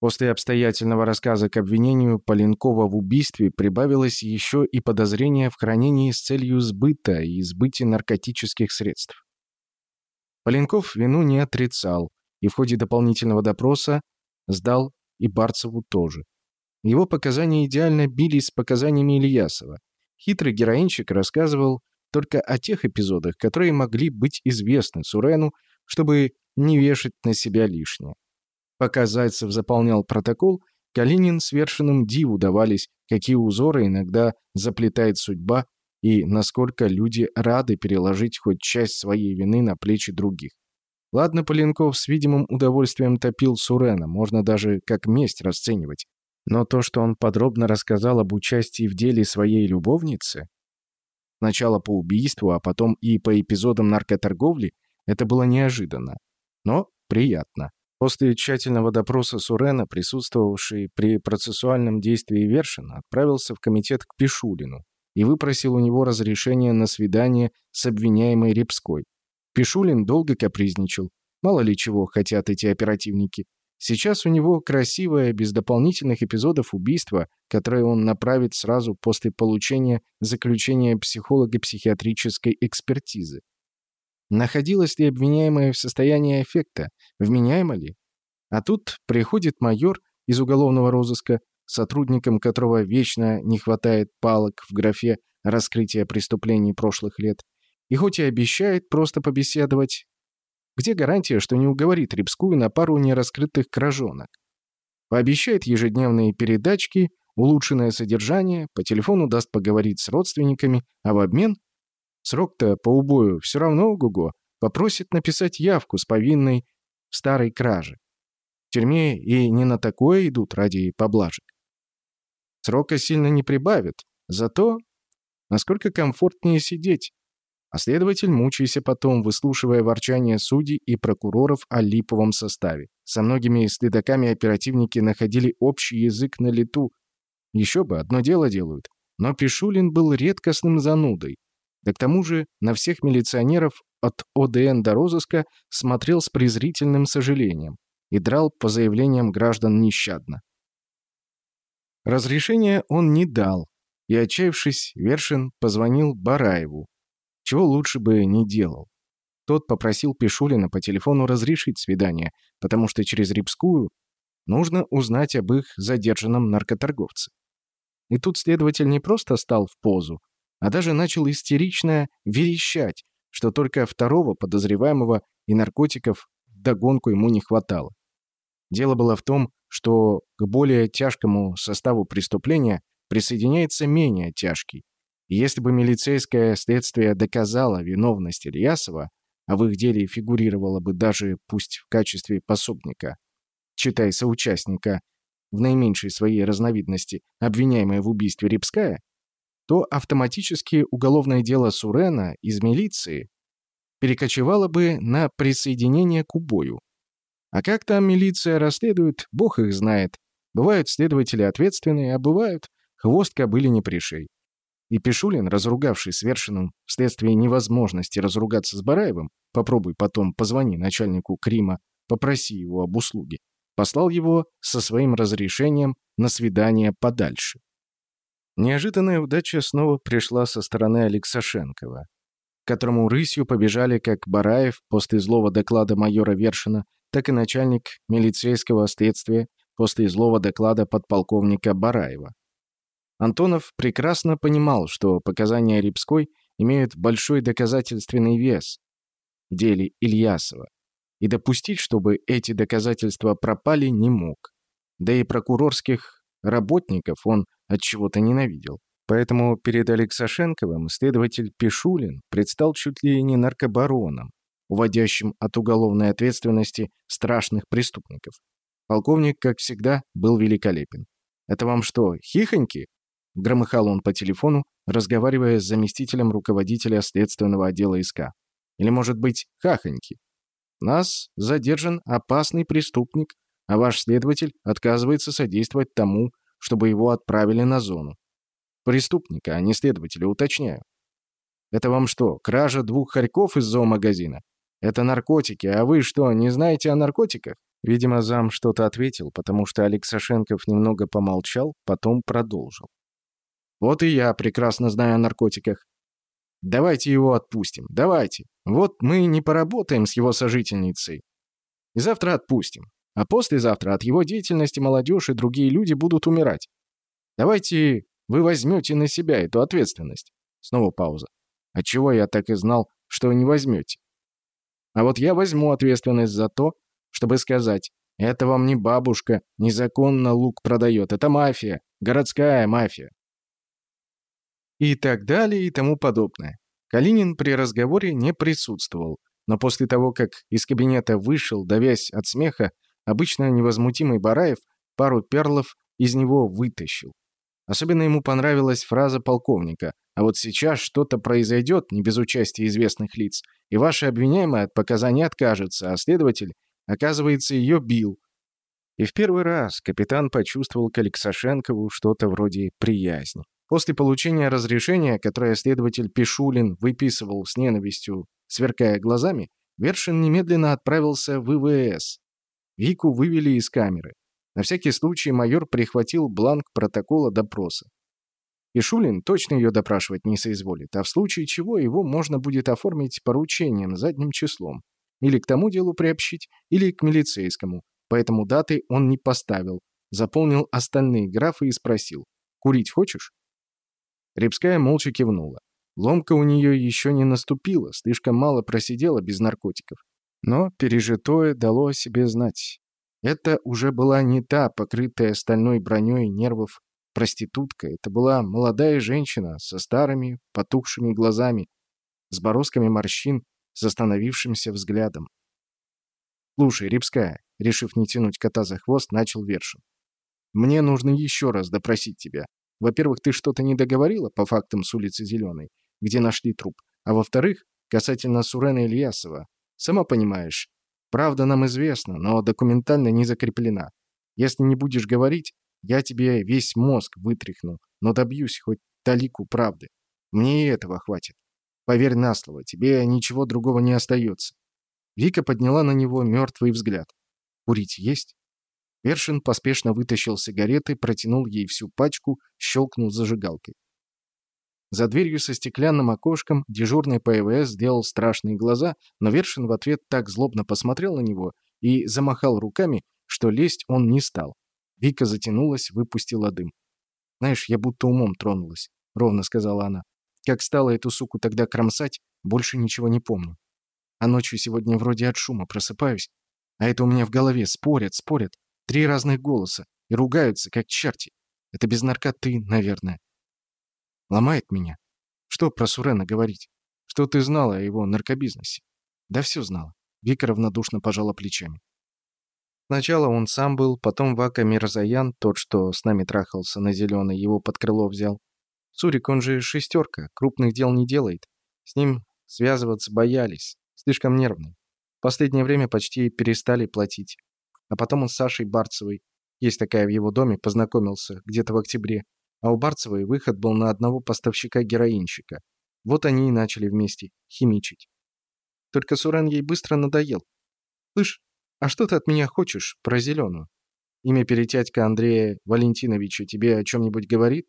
После обстоятельного рассказа к обвинению Поленкова в убийстве прибавилось еще и подозрение в хранении с целью сбыта и избытия наркотических средств. Поленков вину не отрицал и в ходе дополнительного допроса сдал и Барцеву тоже. Его показания идеально бились с показаниями Ильясова. Хитрый героинчик рассказывал только о тех эпизодах, которые могли быть известны Сурену, чтобы не вешать на себя лишнее. Пока Зайцев заполнял протокол, Калинин с вершиным диву давались, какие узоры иногда заплетает судьба и насколько люди рады переложить хоть часть своей вины на плечи других. Ладно, Поленков с видимым удовольствием топил Сурена, можно даже как месть расценивать. Но то, что он подробно рассказал об участии в деле своей любовницы, сначала по убийству, а потом и по эпизодам наркоторговли, это было неожиданно. Но приятно. После тщательного допроса Сурена, присутствовавший при процессуальном действии Вершин, отправился в комитет к Пишулину и выпросил у него разрешение на свидание с обвиняемой Репской. Пишулин долго капризничал. Мало ли чего хотят эти оперативники. Сейчас у него красивое, без дополнительных эпизодов убийства, которое он направит сразу после получения заключения психолого-психиатрической экспертизы. Находилась ли обвиняемая в состоянии эффекта? Вменяема ли? А тут приходит майор из уголовного розыска, сотрудникам которого вечно не хватает палок в графе раскрытия преступлений прошлых лет, и хоть и обещает просто побеседовать, где гарантия, что не уговорит Рябскую на пару нераскрытых кражонок? Пообещает ежедневные передачки, улучшенное содержание, по телефону даст поговорить с родственниками, а в обмен Срок-то по убою все равно ого-го. Попросит написать явку с повинной старой краже. В тюрьме и не на такое идут ради поблажек. Срока сильно не прибавят, зато насколько комфортнее сидеть. А следователь мучайся потом, выслушивая ворчание судей и прокуроров о липовом составе. Со многими следаками оперативники находили общий язык на лету. Еще бы, одно дело делают. Но Пишулин был редкостным занудой. Да к тому же на всех милиционеров от ОДН до розыска смотрел с презрительным сожалением и драл по заявлениям граждан нещадно. Разрешения он не дал, и, отчаявшись, Вершин позвонил Бараеву, чего лучше бы не делал. Тот попросил Пишулина по телефону разрешить свидание, потому что через Рипскую нужно узнать об их задержанном наркоторговце. И тут следователь не просто стал в позу, а даже начал истерично верещать, что только второго подозреваемого и наркотиков догонку ему не хватало. Дело было в том, что к более тяжкому составу преступления присоединяется менее тяжкий. И если бы милицейское следствие доказало виновность Ильясова, а в их деле фигурировало бы даже пусть в качестве пособника, читай соучастника, в наименьшей своей разновидности, обвиняемая в убийстве Рипская, то автоматически уголовное дело Сурена из милиции перекочевало бы на присоединение к убою. А как там милиция расследует, бог их знает. Бывают следователи ответственные, а бывают хвост кобыли не пришей. И Пишулин, разругавший свершенным вследствие невозможности разругаться с Бараевым, попробуй потом позвони начальнику Крима, попроси его об услуге, послал его со своим разрешением на свидание подальше. Неожиданная удача снова пришла со стороны Алексашенкова, которому рысью побежали как Бараев после злого доклада майора Вершина, так и начальник милицейского следствия после злого доклада подполковника Бараева. Антонов прекрасно понимал, что показания Рябской имеют большой доказательственный вес в деле Ильясова, и допустить, чтобы эти доказательства пропали, не мог. Да и прокурорских работников он от чего-то ненавидел. Поэтому перед Алексашенковым следователь Пишулин предстал чуть ли не наркобароном, уводящим от уголовной ответственности страшных преступников. Полковник, как всегда, был великолепен. «Это вам что, хихоньки?» Громыхал он по телефону, разговаривая с заместителем руководителя следственного отдела СК. «Или, может быть, хахоньки?» «Нас задержан опасный преступник, а ваш следователь отказывается содействовать тому, чтобы его отправили на зону. Преступника, а не следователя, уточняю. Это вам что, кража двух хорьков из зоомагазина? Это наркотики, а вы что, не знаете о наркотиках? Видимо, зам что-то ответил, потому что Алексашенков немного помолчал, потом продолжил. «Вот и я прекрасно знаю о наркотиках. Давайте его отпустим, давайте. Вот мы не поработаем с его сожительницей. И завтра отпустим. А послезавтра от его деятельности молодежь и другие люди будут умирать. Давайте вы возьмете на себя эту ответственность». Снова пауза. «Отчего я так и знал, что не возьмете?» «А вот я возьму ответственность за то, чтобы сказать, это вам не бабушка незаконно лук продает, это мафия, городская мафия. И так далее и тому подобное. Калинин при разговоре не присутствовал, но после того, как из кабинета вышел, давясь от смеха, обычно невозмутимый Бараев пару перлов из него вытащил. Особенно ему понравилась фраза полковника «А вот сейчас что-то произойдет, не без участия известных лиц, и ваша обвиняемая от показаний откажется, а следователь Оказывается, ее бил. И в первый раз капитан почувствовал к Алексашенкову что-то вроде приязни. После получения разрешения, которое следователь Пишулин выписывал с ненавистью, сверкая глазами, Вершин немедленно отправился в ВВС. Вику вывели из камеры. На всякий случай майор прихватил бланк протокола допроса. Пишулин точно ее допрашивать не соизволит, а в случае чего его можно будет оформить поручением задним числом. Или к тому делу приобщить, или к милицейскому. Поэтому даты он не поставил. Заполнил остальные графы и спросил. «Курить хочешь?» Рябская молча кивнула. Ломка у нее еще не наступила, слишком мало просидела без наркотиков. Но пережитое дало о себе знать. Это уже была не та, покрытая стальной броней нервов проститутка. Это была молодая женщина со старыми, потухшими глазами, с бороздками морщин с остановившимся взглядом. «Слушай, Рябская», — решив не тянуть кота за хвост, начал Вершин. «Мне нужно еще раз допросить тебя. Во-первых, ты что-то не договорила по фактам с улицы Зеленой, где нашли труп. А во-вторых, касательно Сурена Ильясова. Сама понимаешь, правда нам известна, но документально не закреплена. Если не будешь говорить, я тебе весь мозг вытряхну, но добьюсь хоть талику правды. Мне и этого хватит. Поверь на слово, тебе ничего другого не остается». Вика подняла на него мертвый взгляд. «Курить есть?» Вершин поспешно вытащил сигареты, протянул ей всю пачку, щелкнул зажигалкой. За дверью со стеклянным окошком дежурный ПВС сделал страшные глаза, но Вершин в ответ так злобно посмотрел на него и замахал руками, что лезть он не стал. Вика затянулась, выпустила дым. «Знаешь, я будто умом тронулась», — ровно сказала она. Как стала эту суку тогда кромсать, больше ничего не помню. А ночью сегодня вроде от шума просыпаюсь, а это у меня в голове спорят, спорят. Три разных голоса и ругаются, как черти. Это без наркоты, наверное. Ломает меня. Что про Сурена говорить? Что ты знала о его наркобизнесе? Да все знала. Вика равнодушно пожала плечами. Сначала он сам был, потом Вака Мирзаян, тот, что с нами трахался на зеленый, его под крыло взял. Сурик, он же шестерка, крупных дел не делает. С ним связываться боялись, слишком нервный. Последнее время почти перестали платить. А потом он с Сашей Барцевой, есть такая в его доме, познакомился где-то в октябре. А у Барцевой выход был на одного поставщика-героинщика. Вот они и начали вместе химичить. Только Сурен ей быстро надоел. «Слышь, а что ты от меня хочешь про зеленую? Имя перетятька Андрея Валентиновича тебе о чем-нибудь говорит?»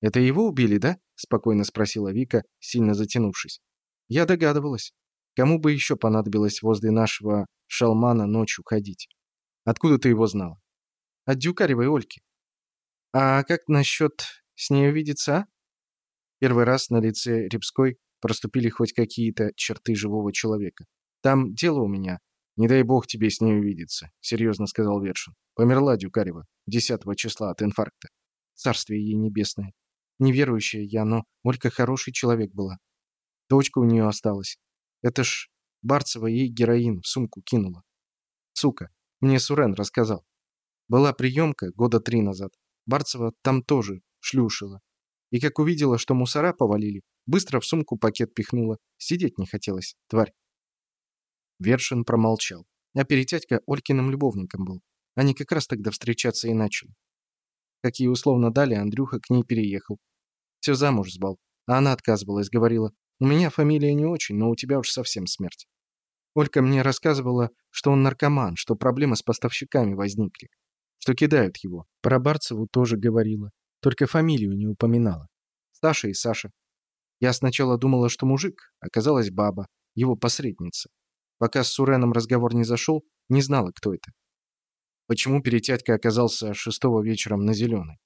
«Это его убили, да?» — спокойно спросила Вика, сильно затянувшись. «Я догадывалась. Кому бы еще понадобилось возле нашего шалмана ночью ходить? Откуда ты его знала?» «От Дюкаревой Ольки». «А как насчет с ней увидеться, а?» Первый раз на лице Рябской проступили хоть какие-то черты живого человека. «Там дело у меня. Не дай бог тебе с ней увидеться», — серьезно сказал Вершин. «Померла Дюкарева 10 числа от инфаркта. Царствие ей небесное. Неверующая я, но Олька хороший человек была. Дочка у нее осталась. Это ж Барцева ей героин в сумку кинула. Сука, мне Сурен рассказал. Была приемка года три назад. Барцева там тоже шлюшила. И как увидела, что мусора повалили, быстро в сумку пакет пихнула. Сидеть не хотелось, тварь. Вершин промолчал. А перетятька Олькиным любовником был. Они как раз тогда встречаться и начали. Как ей условно дали, Андрюха к ней переехал. Все замуж сбал. А она отказывалась, говорила, «У меня фамилия не очень, но у тебя уж совсем смерть». Олька мне рассказывала, что он наркоман, что проблемы с поставщиками возникли, что кидают его. Про Барцеву тоже говорила, только фамилию не упоминала. Саша и Саша. Я сначала думала, что мужик, оказалась баба, его посредница. Пока с Суреном разговор не зашел, не знала, кто это. Почему Перетятько оказался шестого вечером на Зеленой?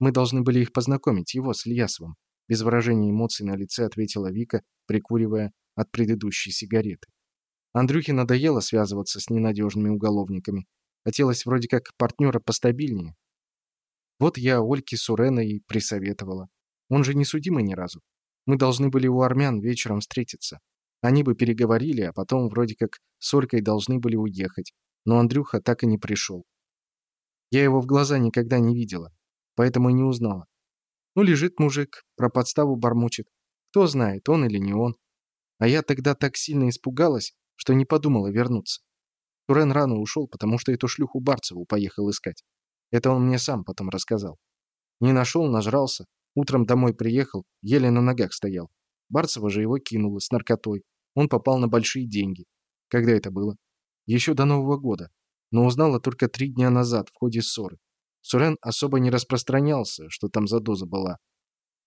Мы должны были их познакомить, его с Ильясовым. Без выражения эмоций на лице ответила Вика, прикуривая от предыдущей сигареты. Андрюхе надоело связываться с ненадежными уголовниками. Хотелось вроде как партнера постабильнее. Вот я Ольке Сурена и присоветовала. Он же не судимый ни разу. Мы должны были у армян вечером встретиться. Они бы переговорили, а потом вроде как с Олькой должны были уехать. Но Андрюха так и не пришел. Я его в глаза никогда не видела, поэтому и не узнала. Ну, лежит мужик, про подставу бормочет. Кто знает, он или не он. А я тогда так сильно испугалась, что не подумала вернуться. Турен рано ушел, потому что эту шлюху Барцеву поехал искать. Это он мне сам потом рассказал. Не нашел, нажрался. Утром домой приехал, еле на ногах стоял. Барцева же его кинула с наркотой. Он попал на большие деньги. Когда это было? Еще до Нового года. Но узнала только три дня назад, в ходе ссоры. Сурен особо не распространялся, что там за доза была.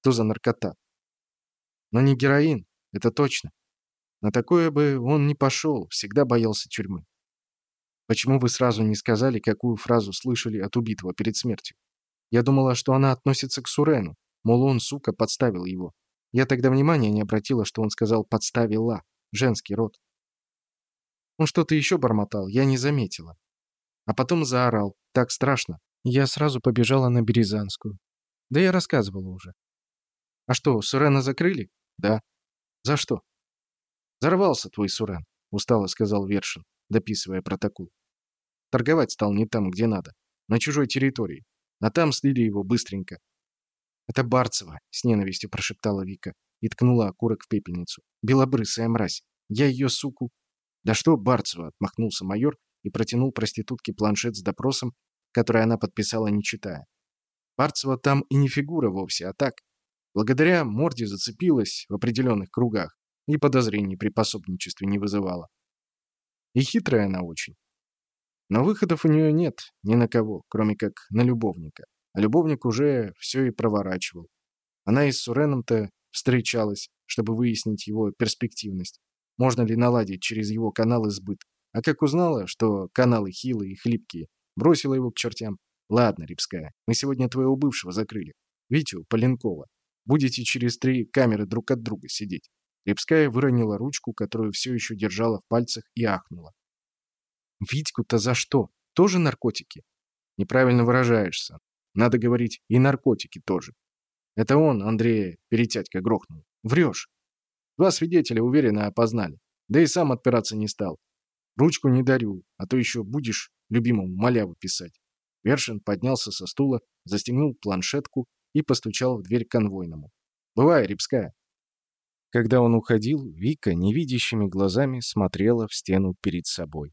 За наркота. Но не героин, это точно. На такое бы он не пошел, всегда боялся тюрьмы. Почему вы сразу не сказали, какую фразу слышали от убитого перед смертью? Я думала, что она относится к Сурену, мол, он, сука, подставил его. Я тогда внимания не обратила, что он сказал «подставила», женский род. Он что-то еще бормотал, я не заметила. А потом заорал, так страшно. Я сразу побежала на Березанскую. Да я рассказывала уже. А что, Сурена закрыли? Да. За что? «Взорвался твой Сурен», — устало сказал Вершин, дописывая протокол. Торговать стал не там, где надо, на чужой территории. А там слили его быстренько. «Это Барцева», — с ненавистью прошептала Вика и ткнула окурок в пепельницу. «Белобрысая мразь! Я ее, суку...» «Да что Барцева?» — отмахнулся майор и протянул проститутке планшет с допросом, который она подписала, не читая. Барцева там и не фигура вовсе, а так. Благодаря морде зацепилась в определенных кругах и подозрений при пособничестве не вызывала. И хитрая она очень. Но выходов у нее нет ни на кого, кроме как на любовника. А любовник уже все и проворачивал. Она и с Суреном-то встречалась, чтобы выяснить его перспективность. Можно ли наладить через его каналы сбыт. А как узнала, что каналы хилые и хлипкие, бросила его к чертям. Ладно, Рябская, мы сегодня твоего бывшего закрыли. Витю Поленкова. Будете через три камеры друг от друга сидеть. Рябская выронила ручку, которую все еще держала в пальцах, и ахнула. «Витьку-то за что? Тоже наркотики?» «Неправильно выражаешься. Надо говорить, и наркотики тоже. Это он, Андрея, перетятька грохнул. Врешь. Два свидетеля уверенно опознали. Да и сам отпираться не стал. Ручку не дарю, а то еще будешь любимому маляву писать». Вершин поднялся со стула, застегнул планшетку и постучал в дверь конвойному. «Бывай, Рябская». Когда он уходил, Вика невидящими глазами смотрела в стену перед собой.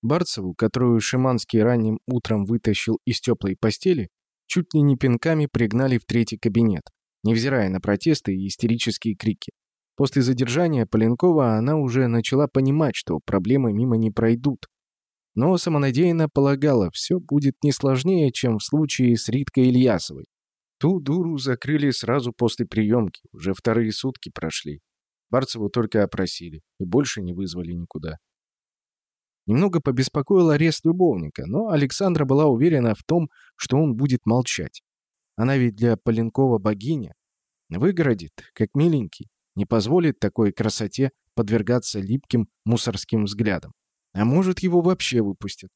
Барцеву, которую Шиманский ранним утром вытащил из теплой постели, чуть ли не пинками пригнали в третий кабинет, невзирая на протесты и истерические крики. После задержания Поленкова она уже начала понимать, что проблемы мимо не пройдут. Но самонадеянно полагала, все будет не сложнее, чем в случае с Риткой Ильясовой. Ту дуру закрыли сразу после приемки, уже вторые сутки прошли. Барцеву только опросили и больше не вызвали никуда. Немного побеспокоил арест любовника, но Александра была уверена в том, что он будет молчать. Она ведь для Поленкова богиня. Выгородит, как миленький, не позволит такой красоте подвергаться липким мусорским взглядам. А может, его вообще выпустят.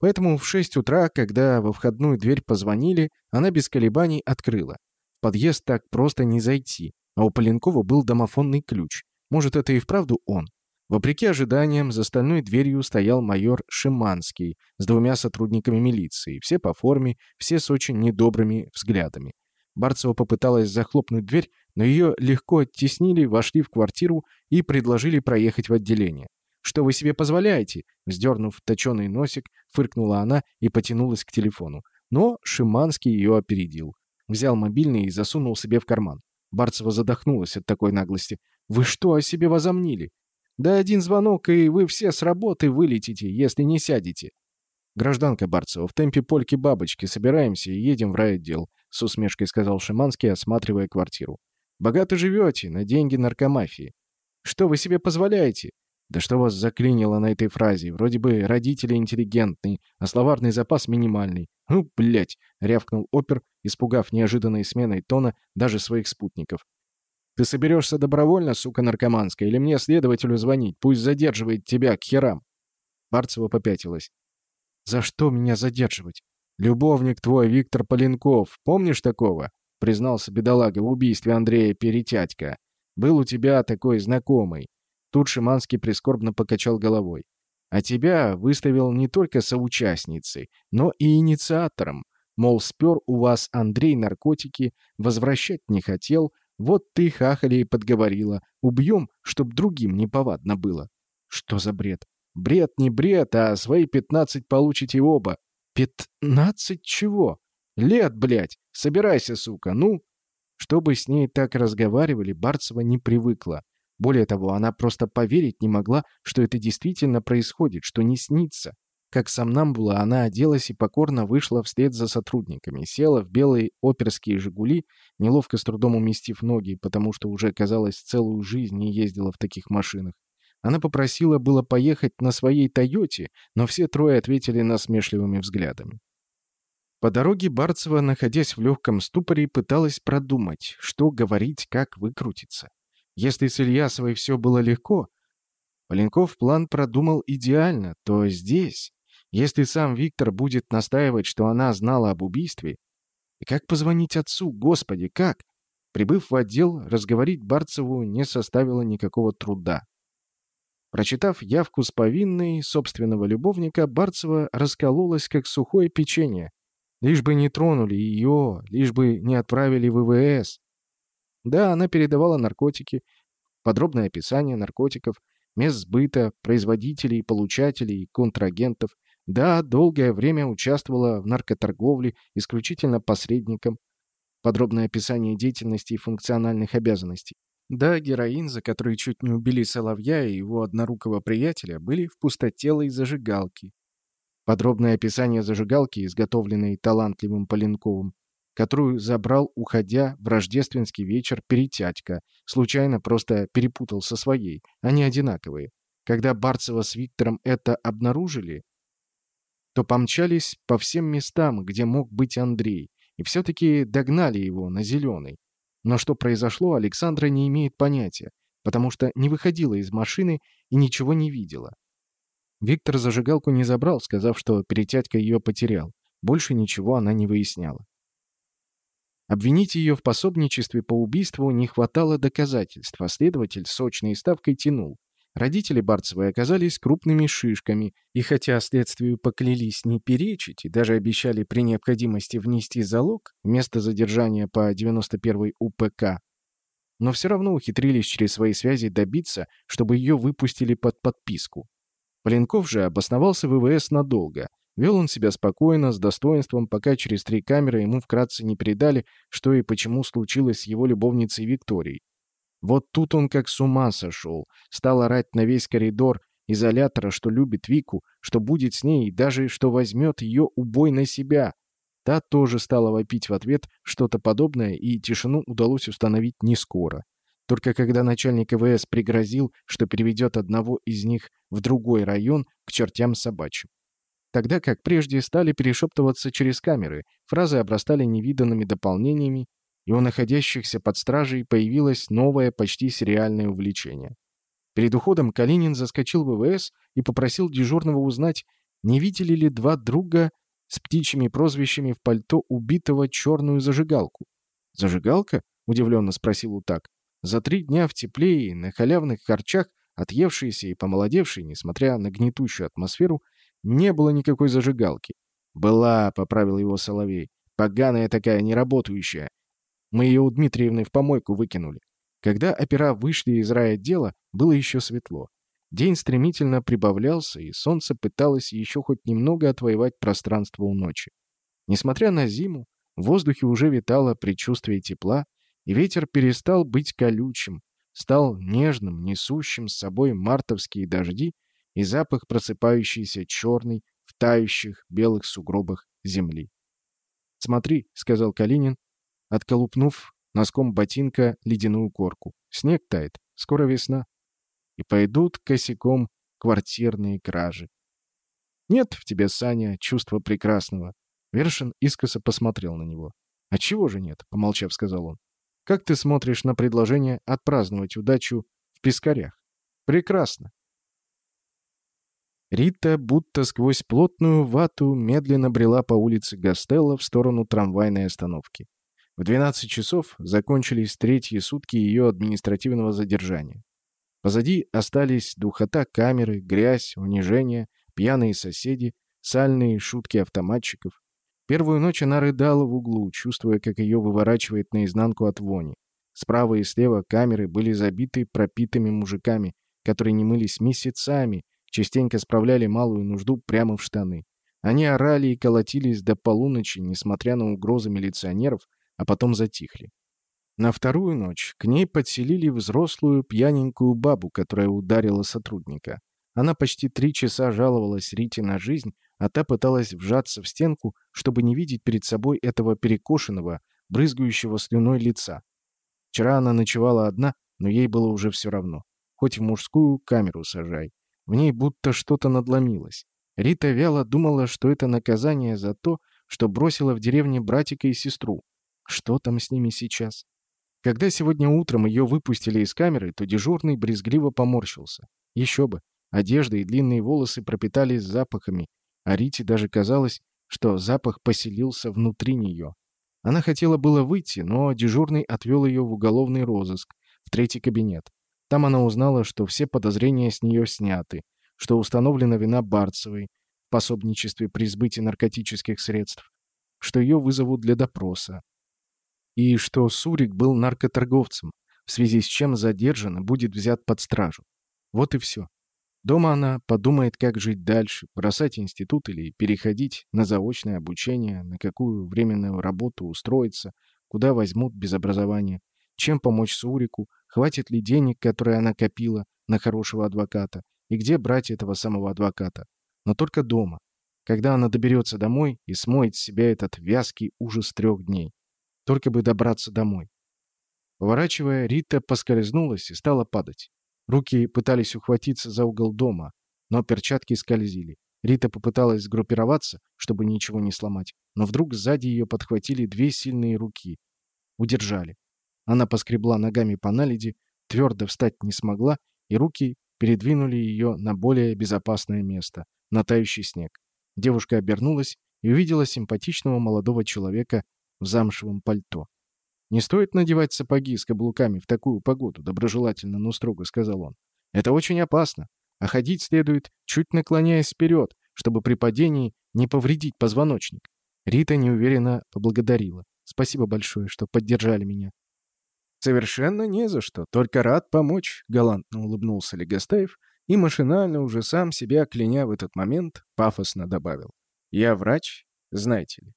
Поэтому в 6 утра, когда во входную дверь позвонили, она без колебаний открыла. В подъезд так просто не зайти, а у Поленкова был домофонный ключ. Может, это и вправду он? Вопреки ожиданиям, за стальной дверью стоял майор Шиманский с двумя сотрудниками милиции, все по форме, все с очень недобрыми взглядами. Барцева попыталась захлопнуть дверь, но ее легко оттеснили, вошли в квартиру и предложили проехать в отделение. «Что вы себе позволяете?» Вздернув точеный носик, фыркнула она и потянулась к телефону. Но Шиманский ее опередил. Взял мобильный и засунул себе в карман. Барцева задохнулась от такой наглости. «Вы что о себе возомнили?» Да один звонок, и вы все с работы вылетите, если не сядете. «Гражданка Барцева, в темпе польки-бабочки собираемся и едем в райотдел», — с усмешкой сказал Шиманский, осматривая квартиру. «Богато живете, на деньги наркомафии. Что вы себе позволяете? Да что вас заклинило на этой фразе? Вроде бы родители интеллигентные, а словарный запас минимальный. Ну, блядь, рявкнул опер, испугав неожиданной сменой тона даже своих спутников. Ты соберешься добровольно, сука наркоманская, или мне следователю звонить? Пусть задерживает тебя к херам. Барцева попятилась. За что меня задерживать? Любовник твой, Виктор Поленков, помнишь такого? Признался бедолага в убийстве Андрея Перетятька. Был у тебя такой знакомый. Тут Шиманский прискорбно покачал головой. А тебя выставил не только соучастницей, но и инициатором. Мол, спер у вас Андрей наркотики, возвращать не хотел, вот ты хахали и подговорила. Убьем, чтоб другим не повадно было. Что за бред? Бред не бред, а свои пятнадцать получите оба. Пятнадцать чего? Лет, блядь! Собирайся, сука, ну! Чтобы с ней так разговаривали, Барцева не привыкла. Более того, она просто поверить не могла, что это действительно происходит, что не снится. Как сомнамбула, она оделась и покорно вышла вслед за сотрудниками, села в белые оперские «Жигули», неловко с трудом уместив ноги, потому что уже, казалось, целую жизнь не ездила в таких машинах. Она попросила было поехать на своей «Тойоте», но все трое ответили насмешливыми взглядами. По дороге Барцева, находясь в легком ступоре, пыталась продумать, что говорить, как выкрутиться. Если с Ильясовой все было легко, Поленков план продумал идеально, то здесь, если сам Виктор будет настаивать, что она знала об убийстве, и как позвонить отцу, господи, как? Прибыв в отдел, разговорить Барцеву не составило никакого труда. Прочитав явку с повинной собственного любовника, Барцева раскололась, как сухое печенье. Лишь бы не тронули ее, лишь бы не отправили в ВВС. Да, она передавала наркотики, подробное описание наркотиков, мест сбыта, производителей, получателей, контрагентов. Да, долгое время участвовала в наркоторговле, исключительно посредником. Подробное описание деятельности и функциональных обязанностей. Да, героин, за который чуть не убили Соловья и его однорукого приятеля, были в пустотелой зажигалке. Подробное описание зажигалки, изготовленной талантливым Поленковым, которую забрал, уходя в рождественский вечер перетятька, случайно просто перепутал со своей, они одинаковые. Когда Барцева с Виктором это обнаружили, то помчались по всем местам, где мог быть Андрей, и все-таки догнали его на зеленый. Но что произошло, Александра не имеет понятия, потому что не выходила из машины и ничего не видела. Виктор зажигалку не забрал, сказав, что перетятька ее потерял. Больше ничего она не выясняла. Обвинить ее в пособничестве по убийству не хватало доказательств, а следователь сочной ставкой тянул. Родители Барцевой оказались крупными шишками, и хотя следствию поклялись не перечить и даже обещали при необходимости внести залог вместо задержания по 91 УПК, но все равно ухитрились через свои связи добиться, чтобы ее выпустили под подписку. Поленков же обосновался в ВВС надолго, Вел он себя спокойно, с достоинством, пока через три камеры ему вкратце не передали, что и почему случилось с его любовницей Викторией. Вот тут он как с ума сошел, стал орать на весь коридор изолятора, что любит Вику, что будет с ней и даже что возьмет ее убой на себя. Та тоже стала вопить в ответ что-то подобное, и тишину удалось установить не скоро. Только когда начальник ВС пригрозил, что переведет одного из них в другой район к чертям собачьим. Тогда как прежде стали перешептываться через камеры, фразы обрастали невиданными дополнениями, и у находящихся под стражей появилось новое, почти сериальное увлечение. Перед уходом Калинин заскочил в ВВС и попросил дежурного узнать, не видели ли два друга с птичьими прозвищами в пальто убитого черную зажигалку. «Зажигалка?» — удивленно спросил Утак. За три дня в тепле и на халявных харчах, отъевшиеся и помолодевшие, несмотря на гнетущую атмосферу, не было никакой зажигалки. «Была», — поправил его Соловей. «Поганая такая, неработающая. Мы ее у Дмитриевны в помойку выкинули». Когда опера вышли из рая дела, было еще светло. День стремительно прибавлялся, и солнце пыталось еще хоть немного отвоевать пространство у ночи. Несмотря на зиму, в воздухе уже витало предчувствие тепла, и ветер перестал быть колючим. стал нежным, несущим с собой мартовские дожди и запах просыпающейся черной в тающих белых сугробах земли. «Смотри», — сказал Калинин, отколупнув носком ботинка ледяную корку. «Снег тает, скоро весна. И пойдут косяком квартирные кражи. Нет в тебе, Саня, чувства прекрасного. Вершин искоса посмотрел на него. «А чего же нет?» — помолчав, сказал он. «Как ты смотришь на предложение отпраздновать удачу в Пискарях?» «Прекрасно!» Рита, будто сквозь плотную вату, медленно брела по улице Гастелло в сторону трамвайной остановки. В 12 часов закончились третьи сутки ее административного задержания. Позади остались духота камеры, грязь, унижение, пьяные соседи, сальные шутки автоматчиков. Первую ночь она рыдала в углу, чувствуя, как ее выворачивает наизнанку от вони. Справа и слева камеры были забиты пропитыми мужиками, которые не мылись месяцами, частенько справляли малую нужду прямо в штаны. Они орали и колотились до полуночи, несмотря на угрозы милиционеров, а потом затихли. На вторую ночь к ней подселили взрослую пьяненькую бабу, которая ударила сотрудника. Она почти три часа жаловалась Рите на жизнь, а та пыталась вжаться в стенку, чтобы не видеть перед собой этого перекошенного, брызгающего слюной лица. Вчера она ночевала одна, но ей было уже все равно. Хоть в мужскую камеру сажай. В ней будто что-то надломилось. Рита вяло думала, что это наказание за то, что бросила в деревне братика и сестру. Что там с ними сейчас? Когда сегодня утром ее выпустили из камеры, то дежурный брезгливо поморщился. Еще бы. Одежда и длинные волосы пропитались запахами, а Рите даже казалось, что запах поселился внутри нее. Она хотела было выйти, но дежурный отвел ее в уголовный розыск, в третий кабинет. Там она узнала, что все подозрения с нее сняты, что установлена вина Барцевой в пособничестве при сбытии наркотических средств, что ее вызовут для допроса, и что Сурик был наркоторговцем, в связи с чем задержан и будет взят под стражу. Вот и все. Дома она подумает, как жить дальше, бросать институт или переходить на заочное обучение, на какую временную работу устроиться, куда возьмут без образования, чем помочь Сурику, хватит ли денег, которые она копила на хорошего адвоката, и где брать этого самого адвоката. Но только дома, когда она доберется домой и смоет с себя этот вязкий ужас трех дней. Только бы добраться домой. Поворачивая, Рита поскользнулась и стала падать. Руки пытались ухватиться за угол дома, но перчатки скользили. Рита попыталась сгруппироваться, чтобы ничего не сломать, но вдруг сзади ее подхватили две сильные руки. Удержали. Она поскребла ногами по наледи, твердо встать не смогла, и руки передвинули ее на более безопасное место, на тающий снег. Девушка обернулась и увидела симпатичного молодого человека в замшевом пальто. «Не стоит надевать сапоги с каблуками в такую погоду», — доброжелательно, но строго сказал он. «Это очень опасно, а ходить следует, чуть наклоняясь вперед, чтобы при падении не повредить позвоночник». Рита неуверенно поблагодарила. «Спасибо большое, что поддержали меня». «Совершенно не за что, только рад помочь», — галантно улыбнулся Легостаев и машинально, уже сам себя кляня в этот момент, пафосно добавил. «Я врач, знаете ли».